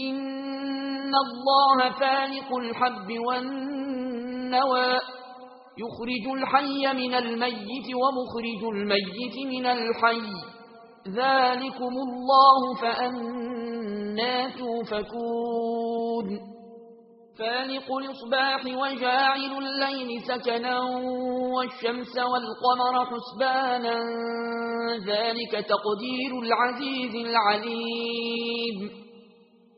إن الله فالق الحب والنوى. يخرج الحي من الميت ومخرج الميت من الحي. ذلكم الله فأنا توفكون فالق الإصباح وجاعل الليل سكنا والشمس والقمر حسبانا. ذلك تقدير العزيز العليم.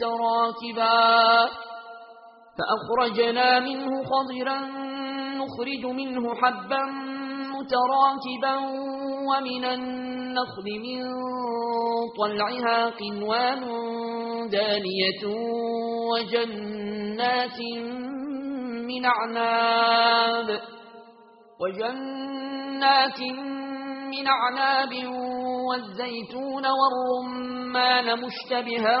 متراكبا فأخرجنا منه خضرا نخرج منه حبا متراكبا ومن النخل من طلعها قنوان دانية وجنات من أعناب وجنات من أعناب والزيتون والرمان مشتبها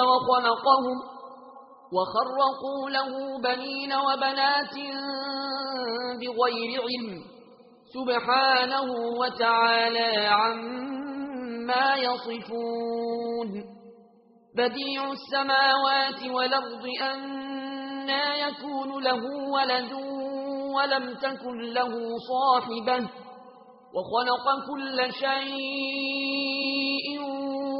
وخلقهم وخرقوا له بنين وبنات بغير علم سبحانه وتعالى عما يصفون بديع السماوات والأرض أنا يكون له ولد ولم تكن له صاحبة وخلق كل شيء وخلق كل شيء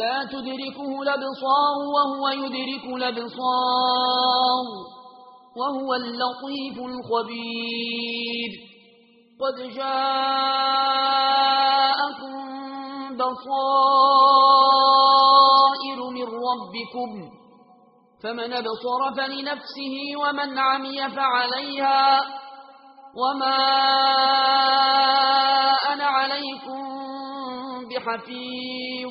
لا تدركه الأبصار وهو يدرك الأبصار وهو اللطيف الخبير قد جاءكم بصائر من ربكم فمن بصر فلنفسه ومن عمي فعليها وما أنا عليكم بحفيظ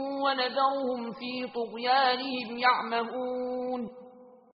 ونذرهم في طغيانهم يعمهون